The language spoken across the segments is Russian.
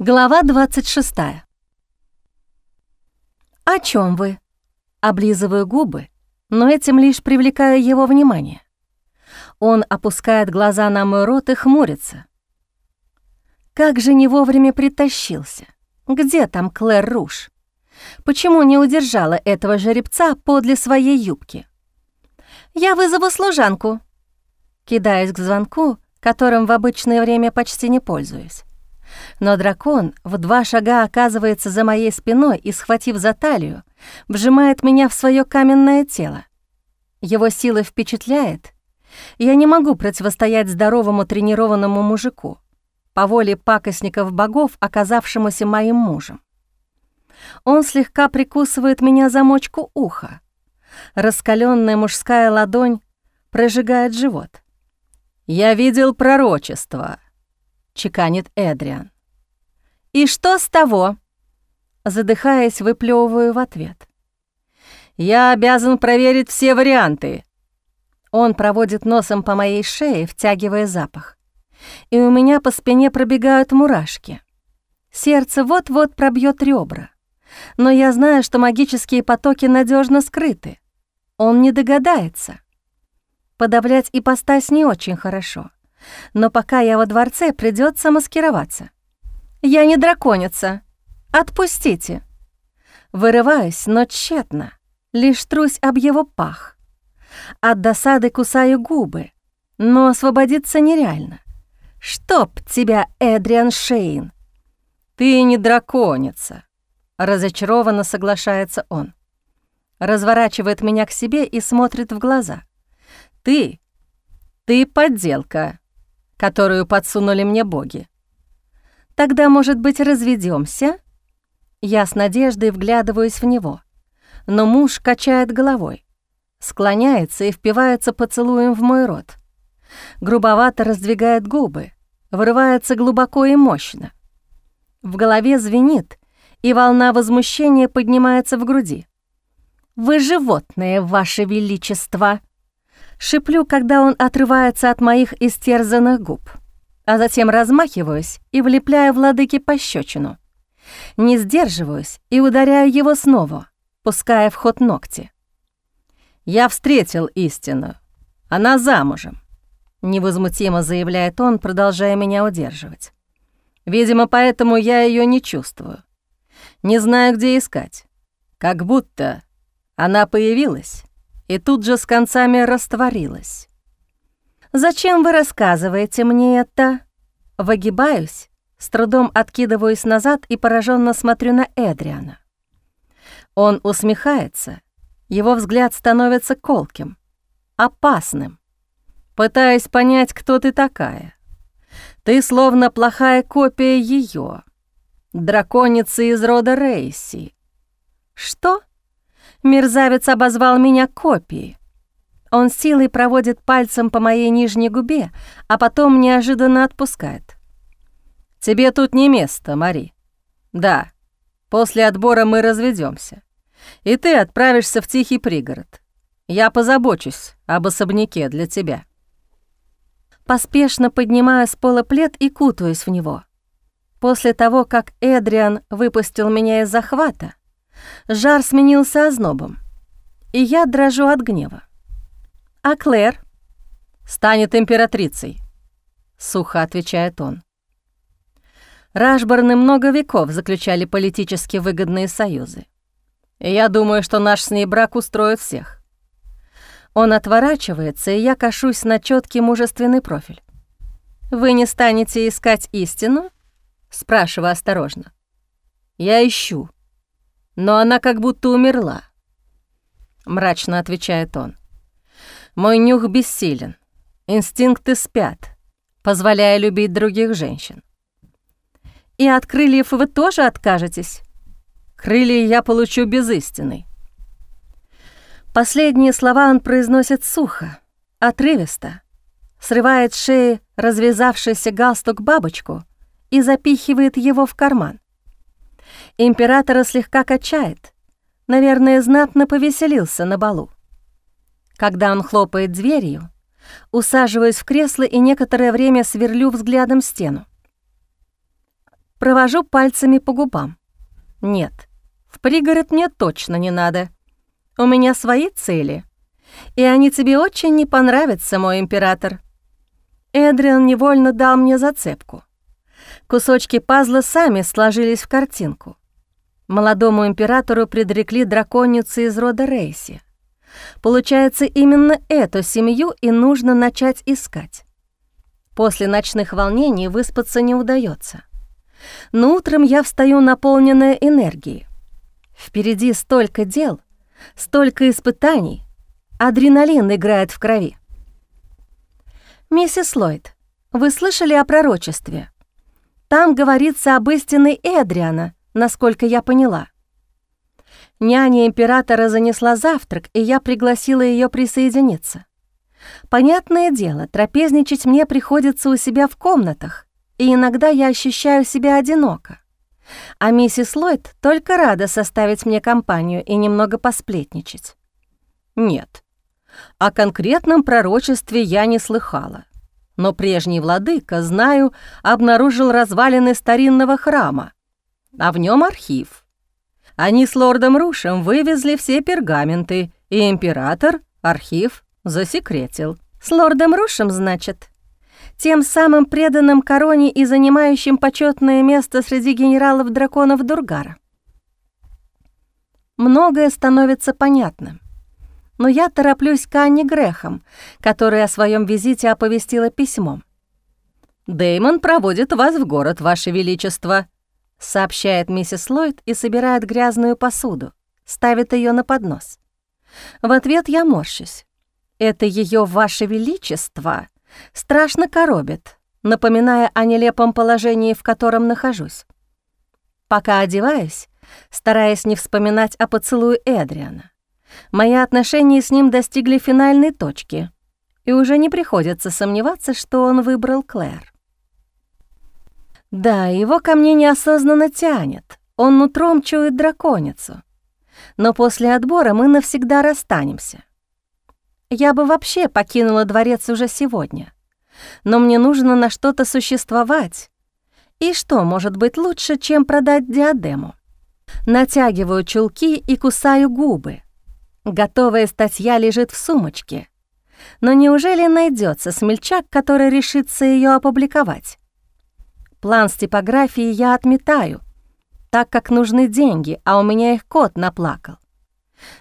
Глава 26. «О чем вы?» Облизываю губы, но этим лишь привлекаю его внимание. Он опускает глаза на мой рот и хмурится. Как же не вовремя притащился. Где там Клэр Руш? Почему не удержала этого жеребца подле своей юбки? «Я вызову служанку», кидаюсь к звонку, которым в обычное время почти не пользуюсь. Но дракон в два шага оказывается за моей спиной и, схватив за талию, вжимает меня в свое каменное тело. Его сила впечатляет. Я не могу противостоять здоровому тренированному мужику, по воле пакостников богов, оказавшемуся моим мужем. Он слегка прикусывает меня за мочку уха. Раскаленная мужская ладонь прожигает живот. «Я видел пророчество», чеканит Эдриан. «И что с того?» Задыхаясь, выплевываю в ответ. «Я обязан проверить все варианты». Он проводит носом по моей шее, втягивая запах. И у меня по спине пробегают мурашки. Сердце вот-вот пробьет ребра. Но я знаю, что магические потоки надежно скрыты. Он не догадается. Подавлять ипостась не очень хорошо. Но пока я во дворце, придется маскироваться. Я не драконица. Отпустите. Вырываюсь, но тщетно. Лишь трусь об его пах. От досады кусаю губы, но освободиться нереально. Чтоб тебя, Эдриан Шейн! Ты не драконица, разочарованно соглашается он. Разворачивает меня к себе и смотрит в глаза. Ты, ты подделка которую подсунули мне боги. Тогда, может быть, разведемся? Я с надеждой вглядываюсь в него, но муж качает головой, склоняется и впивается поцелуем в мой рот. Грубовато раздвигает губы, вырывается глубоко и мощно. В голове звенит, и волна возмущения поднимается в груди. «Вы животное, ваше величество!» Шиплю, когда он отрывается от моих истерзанных губ, а затем размахиваюсь и влепляю владыке пощечину. Не сдерживаюсь и ударяю его снова, пуская в ход ногти. «Я встретил истину. Она замужем», — невозмутимо заявляет он, продолжая меня удерживать. «Видимо, поэтому я ее не чувствую. Не знаю, где искать. Как будто она появилась, и тут же с концами растворилась. «Зачем вы рассказываете мне это?» Выгибаюсь, с трудом откидываюсь назад и пораженно смотрю на Эдриана. Он усмехается, его взгляд становится колким, опасным. Пытаясь понять, кто ты такая. Ты словно плохая копия ее, драконица из рода Рейси. Что? Мерзавец обозвал меня копией. Он силой проводит пальцем по моей нижней губе, а потом неожиданно отпускает. «Тебе тут не место, Мари. Да, после отбора мы разведемся, и ты отправишься в тихий пригород. Я позабочусь об особняке для тебя». Поспешно поднимаю с пола плед и кутаюсь в него. После того, как Эдриан выпустил меня из захвата, Жар сменился ознобом, и я дрожу от гнева. «А Клэр?» «Станет императрицей», — сухо отвечает он. Рашборны много веков заключали политически выгодные союзы. Я думаю, что наш с ней брак устроит всех. Он отворачивается, и я кашусь на четкий мужественный профиль. «Вы не станете искать истину?» — спрашиваю осторожно. «Я ищу», но она как будто умерла. Мрачно отвечает он. Мой нюх бессилен, инстинкты спят, позволяя любить других женщин. И от крыльев вы тоже откажетесь? Крылья я получу без истины. Последние слова он произносит сухо, отрывисто, срывает с шеи развязавшийся галстук бабочку и запихивает его в карман. Императора слегка качает. Наверное, знатно повеселился на балу. Когда он хлопает дверью, усаживаюсь в кресло и некоторое время сверлю взглядом стену. Провожу пальцами по губам. Нет, в пригород мне точно не надо. У меня свои цели. И они тебе очень не понравятся, мой император. Эдриан невольно дал мне зацепку. Кусочки пазла сами сложились в картинку. Молодому императору предрекли драконицу из рода Рейси. Получается, именно эту семью и нужно начать искать. После ночных волнений выспаться не удается. Но утром я встаю наполненная энергией. Впереди столько дел, столько испытаний. Адреналин играет в крови. «Миссис Ллойд, вы слышали о пророчестве? Там говорится об истинной Эдриана, насколько я поняла. Няня императора занесла завтрак, и я пригласила ее присоединиться. Понятное дело, трапезничать мне приходится у себя в комнатах, и иногда я ощущаю себя одиноко. А миссис Ллойд только рада составить мне компанию и немного посплетничать. Нет, о конкретном пророчестве я не слыхала. Но прежний владыка, знаю, обнаружил развалины старинного храма, а в нем архив. Они с лордом Рушем вывезли все пергаменты, и император архив засекретил. С лордом Рушем, значит? Тем самым преданным короне и занимающим почетное место среди генералов-драконов Дургара. Многое становится понятным. Но я тороплюсь к Анне Грехам, которая о своем визите оповестила письмом. Деймон проводит вас в город, Ваше Величество», — сообщает миссис Ллойд и собирает грязную посуду, ставит ее на поднос. В ответ я морщусь. Это ее «Ваше Величество» страшно коробит, напоминая о нелепом положении, в котором нахожусь. Пока одеваюсь, стараясь не вспоминать о поцелуе Эдриана, мои отношения с ним достигли финальной точки, и уже не приходится сомневаться, что он выбрал Клэр. Да, его ко мне неосознанно тянет, он нутром чует драконицу. Но после отбора мы навсегда расстанемся. Я бы вообще покинула дворец уже сегодня. Но мне нужно на что-то существовать. И что может быть лучше, чем продать диадему? Натягиваю чулки и кусаю губы. Готовая статья лежит в сумочке. Но неужели найдется смельчак, который решится ее опубликовать? План с типографией я отметаю, так как нужны деньги, а у меня их кот наплакал.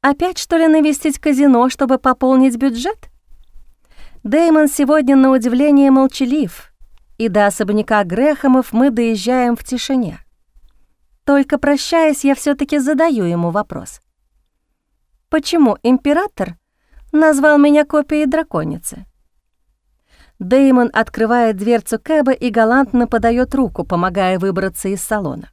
Опять, что ли, навестить казино, чтобы пополнить бюджет? Дэймон сегодня на удивление молчалив, и до особняка Грехомов мы доезжаем в тишине. Только прощаясь, я все таки задаю ему вопрос. Почему император назвал меня копией драконицы? Деймон открывает дверцу Кэба и галантно подает руку, помогая выбраться из салона.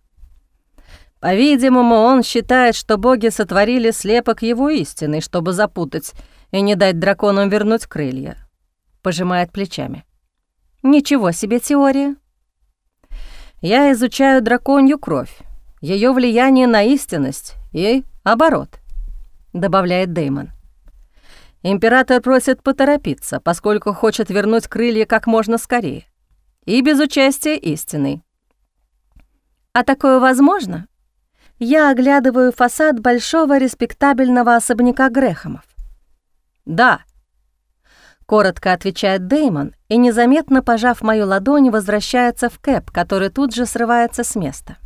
По-видимому, он считает, что боги сотворили слепок его истины, чтобы запутать и не дать драконам вернуть крылья. Пожимает плечами. Ничего себе теория. Я изучаю драконью кровь, ее влияние на истинность и оборот, добавляет Деймон. Император просит поторопиться, поскольку хочет вернуть крылья как можно скорее. И без участия истины. А такое возможно? Я оглядываю фасад большого респектабельного особняка Грехомов. «Да», — коротко отвечает Деймон и, незаметно пожав мою ладонь, возвращается в кэп, который тут же срывается с места.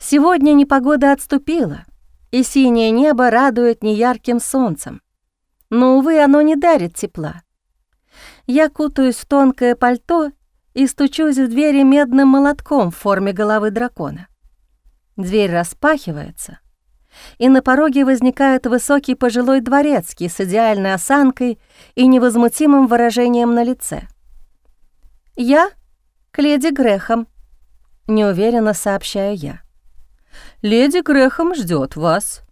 Сегодня непогода отступила, и синее небо радует неярким солнцем но, увы, оно не дарит тепла. Я кутаюсь в тонкое пальто и стучусь в двери медным молотком в форме головы дракона. Дверь распахивается, и на пороге возникает высокий пожилой дворецкий с идеальной осанкой и невозмутимым выражением на лице. «Я к леди Грехам», — неуверенно сообщаю я. «Леди Грехам ждет вас»,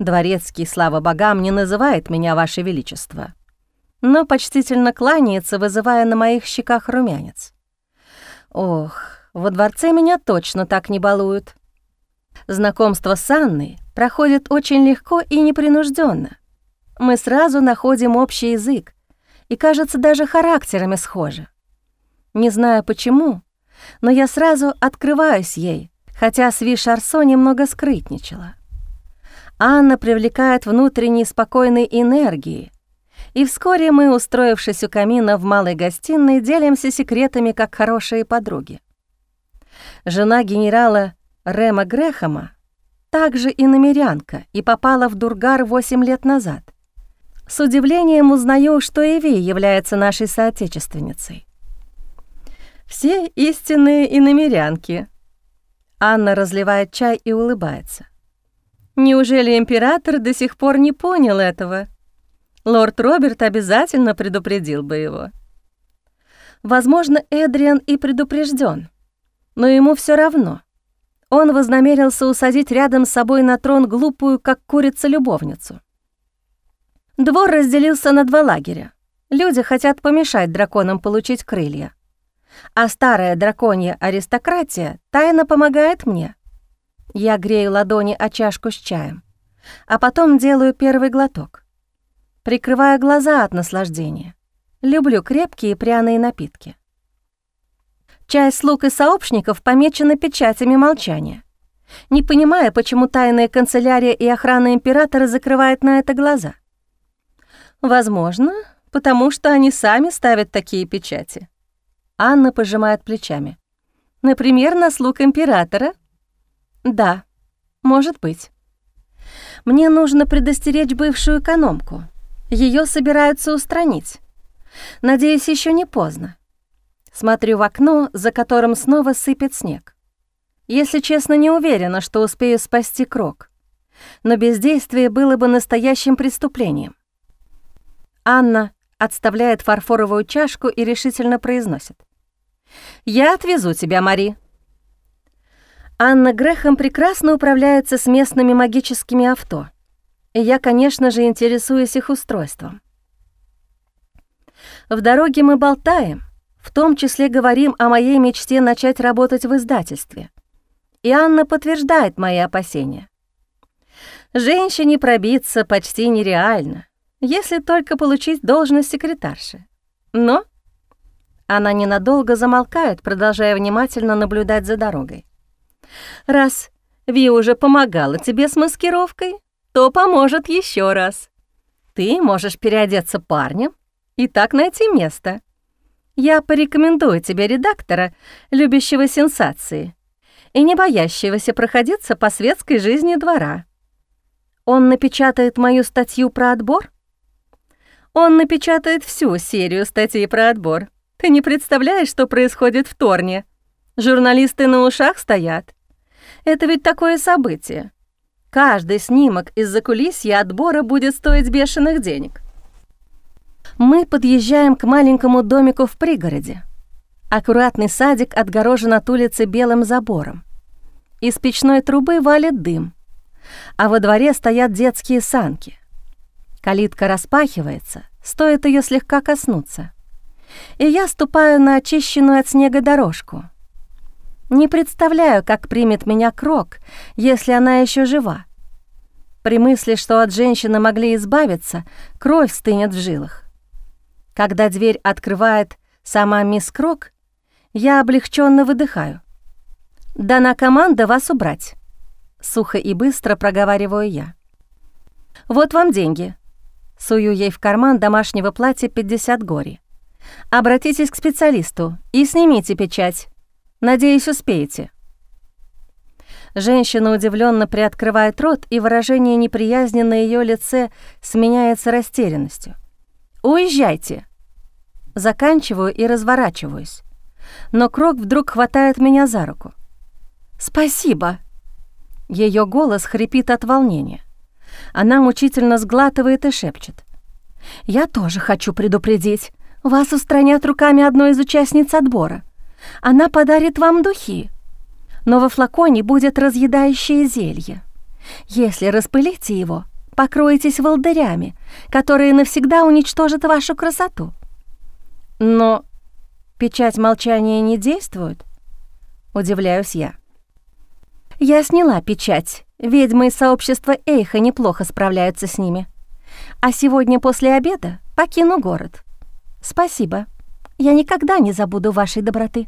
Дворецкий, слава богам, не называет меня Ваше Величество, но почтительно кланяется, вызывая на моих щеках румянец. Ох, во дворце меня точно так не балуют. Знакомство с Анной проходит очень легко и непринужденно. Мы сразу находим общий язык и, кажется, даже характерами схожи. Не знаю почему, Но я сразу открываюсь ей, хотя Сви Шарсо немного скрытничала. Анна привлекает внутренней спокойной энергии, и вскоре мы, устроившись у камина в малой гостиной, делимся секретами, как хорошие подруги. Жена генерала Рема Грехама также и намерянка и попала в Дургар 8 лет назад. С удивлением узнаю, что Эви является нашей соотечественницей. Все истинные иномерянки. Анна разливает чай и улыбается. Неужели император до сих пор не понял этого? Лорд Роберт обязательно предупредил бы его. Возможно, Эдриан и предупрежден, но ему все равно. Он вознамерился усадить рядом с собой на трон глупую, как курица-любовницу. Двор разделился на два лагеря. Люди хотят помешать драконам получить крылья. А старая драконья аристократия тайно помогает мне. Я грею ладони о чашку с чаем, а потом делаю первый глоток. Прикрываю глаза от наслаждения. Люблю крепкие пряные напитки. Часть слуг и сообщников помечена печатями молчания. Не понимая, почему тайная канцелярия и охрана императора закрывают на это глаза. Возможно, потому что они сами ставят такие печати. Анна пожимает плечами. Например, на слуг императора? Да, может быть. Мне нужно предостеречь бывшую экономку — ее собираются устранить. Надеюсь, еще не поздно. Смотрю в окно, за которым снова сыпет снег. Если честно, не уверена, что успею спасти Крок. Но бездействие было бы настоящим преступлением. Анна отставляет фарфоровую чашку и решительно произносит. «Я отвезу тебя, Мари». Анна Грехом прекрасно управляется с местными магическими авто — и я, конечно же, интересуюсь их устройством. В дороге мы болтаем, в том числе говорим о моей мечте начать работать в издательстве. И Анна подтверждает мои опасения. Женщине пробиться почти нереально, если только получить должность секретарши. Но она ненадолго замолкает, продолжая внимательно наблюдать за дорогой. «Раз Ви уже помогала тебе с маскировкой, то поможет еще раз. Ты можешь переодеться парнем и так найти место. Я порекомендую тебе редактора, любящего сенсации и не боящегося проходиться по светской жизни двора. Он напечатает мою статью про отбор? Он напечатает всю серию статей про отбор. Ты не представляешь, что происходит в Торне. Журналисты на ушах стоят. Это ведь такое событие. Каждый снимок из-за кулисья отбора будет стоить бешеных денег. Мы подъезжаем к маленькому домику в пригороде. Аккуратный садик отгорожен от улицы белым забором. Из печной трубы валит дым, а во дворе стоят детские санки. Калитка распахивается, стоит ее слегка коснуться. И я ступаю на очищенную от снега дорожку — не представляю, как примет меня Крок, если она еще жива. При мысли, что от женщины могли избавиться, кровь стынет в жилах. Когда дверь открывает сама мисс Крок, я облегченно выдыхаю. «Дана команда вас убрать», — сухо и быстро проговариваю я. «Вот вам деньги». Сую ей в карман домашнего платья 50 гори. «Обратитесь к специалисту и снимите печать. Надеюсь, успеете». Женщина удивленно приоткрывает рот, и выражение неприязни на ее лице сменяется растерянностью. «Уезжайте!» Заканчиваю и разворачиваюсь. Но Крок вдруг хватает меня за руку. «Спасибо!» Ее голос хрипит от волнения. Она мучительно сглатывает и шепчет. «Я тоже хочу предупредить. Вас устранят руками одной из участниц отбора. Она подарит вам духи. Но во флаконе будет разъедающее зелье. Если распылите его, покроетесь волдырями, которые навсегда уничтожат вашу красоту. Но печать молчания не действует? Удивляюсь я. Я сняла печать. Ведьмы из сообщества Эйха неплохо справляются с ними. А сегодня после обеда покину город. Спасибо. Я никогда не забуду вашей доброты.